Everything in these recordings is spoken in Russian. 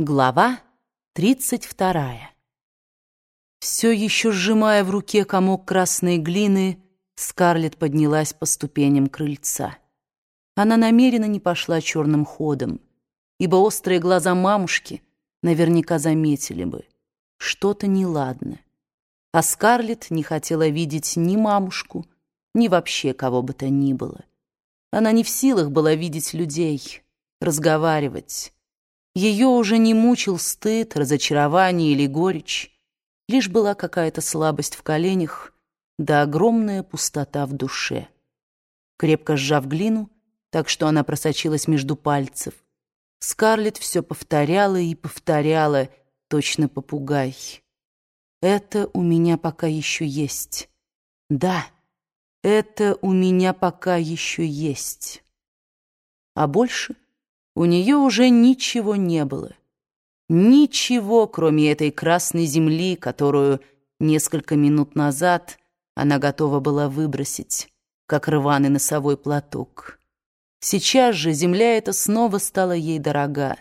Глава 32. Все еще сжимая в руке комок красной глины, Скарлетт поднялась по ступеням крыльца. Она намеренно не пошла черным ходом, ибо острые глаза мамушки наверняка заметили бы. Что-то неладно. А Скарлетт не хотела видеть ни мамушку, ни вообще кого бы то ни было. Она не в силах была видеть людей, разговаривать, ее уже не мучил стыд, разочарование или горечь. Лишь была какая-то слабость в коленях, да огромная пустота в душе. Крепко сжав глину, так что она просочилась между пальцев, Скарлетт все повторяла и повторяла, точно попугай. «Это у меня пока еще есть. Да, это у меня пока еще есть». А больше — у нее уже ничего не было. Ничего, кроме этой красной земли, которую несколько минут назад она готова была выбросить, как рваный носовой платок. Сейчас же земля эта снова стала ей дорога.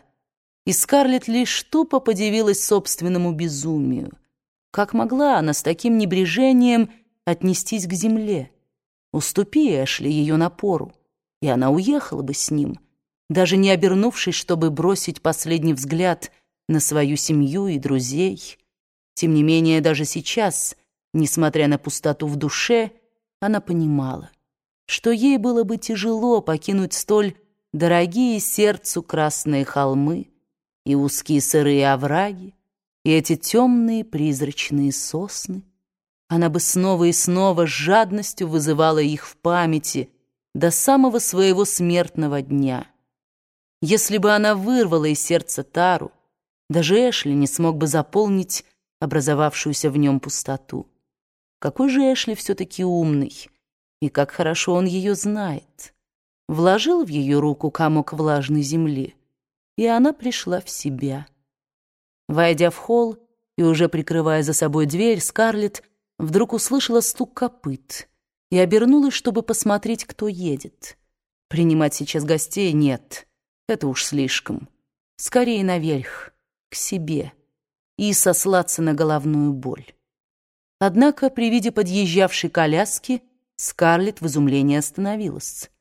И Скарлетт лишь тупо подивилась собственному безумию. Как могла она с таким небрежением отнестись к земле? Уступи Эшли ее напору, и она уехала бы с ним — даже не обернувшись, чтобы бросить последний взгляд на свою семью и друзей. Тем не менее, даже сейчас, несмотря на пустоту в душе, она понимала, что ей было бы тяжело покинуть столь дорогие сердцу красные холмы и узкие сырые овраги, и эти темные призрачные сосны. Она бы снова и снова с жадностью вызывала их в памяти до самого своего смертного дня — если бы она вырвала из сердца Тару, даже Эшли не смог бы заполнить образовавшуюся в нем пустоту. Какой же Эшли все-таки умный, и как хорошо он ее знает. Вложил в ее руку комок влажной земли, и она пришла в себя. Войдя в холл и уже прикрывая за собой дверь, Скарлетт вдруг услышала стук копыт и обернулась, чтобы посмотреть, кто едет. Принимать сейчас гостей нет — это уж слишком. Скорее наверх, к себе, и сослаться на головную боль. Однако при виде подъезжавшей коляски Скарлетт в изумлении остановилась.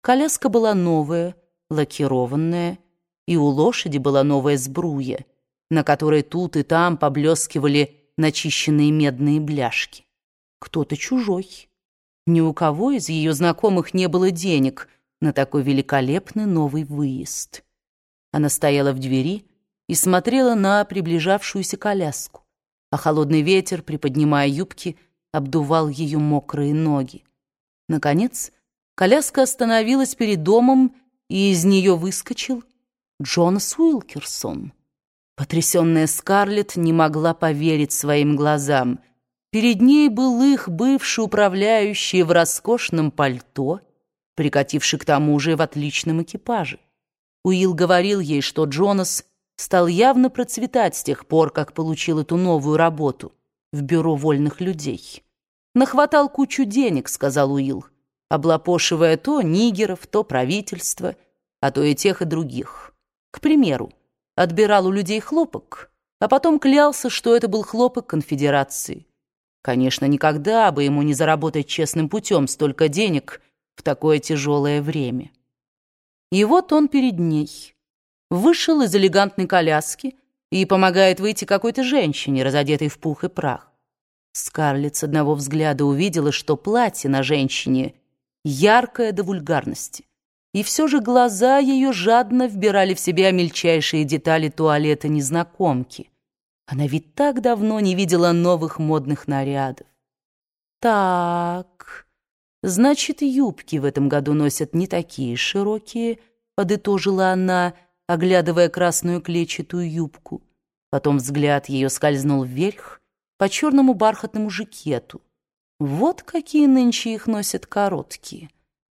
Коляска была новая, лакированная, и у лошади была новая сбруя, на которой тут и там поблескивали начищенные медные бляшки. Кто-то чужой. Ни у кого из ее знакомых не было денег — на такой великолепный новый выезд. Она стояла в двери и смотрела на приближавшуюся коляску, а холодный ветер, приподнимая юбки, обдувал ее мокрые ноги. Наконец, коляска остановилась перед домом, и из нее выскочил Джонас Уилкерсон. Потрясенная Скарлетт не могла поверить своим глазам. Перед ней был их бывший управляющий в роскошном пальто — прикативший к тому же в отличном экипаже. Уилл говорил ей, что Джонас стал явно процветать с тех пор, как получил эту новую работу в бюро вольных людей. «Нахватал кучу денег», — сказал Уилл, облапошивая то нигеров, то правительство, а то и тех, и других. К примеру, отбирал у людей хлопок, а потом клялся, что это был хлопок конфедерации. Конечно, никогда бы ему не заработать честным путем столько денег — в такое тяжелое время. И вот он перед ней. Вышел из элегантной коляски и помогает выйти какой-то женщине, разодетой в пух и прах. Скарлетт с одного взгляда увидела, что платье на женщине яркое до вульгарности. И все же глаза ее жадно вбирали в себя мельчайшие детали туалета незнакомки. Она ведь так давно не видела новых модных нарядов. Так... Значит, юбки в этом году носят не такие широкие, подытожила она, оглядывая красную клетчатую юбку. Потом взгляд ее скользнул вверх по черному бархатному жакету. Вот какие нынче их носят короткие.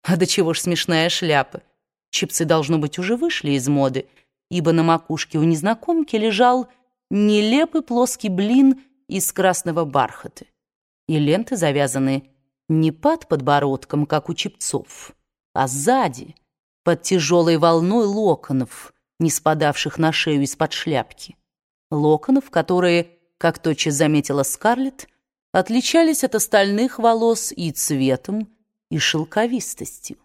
А до чего ж смешная шляпа. Чипсы, должно быть, уже вышли из моды, ибо на макушке у незнакомки лежал нелепый плоский блин из красного бархата. И ленты завязаны не под подбородком, как у чепцов, а сзади, под тяжелой волной локонов, не спадавших на шею из-под шляпки. Локонов, которые, как тотчас заметила Скарлетт, отличались от остальных волос и цветом, и шелковистостью.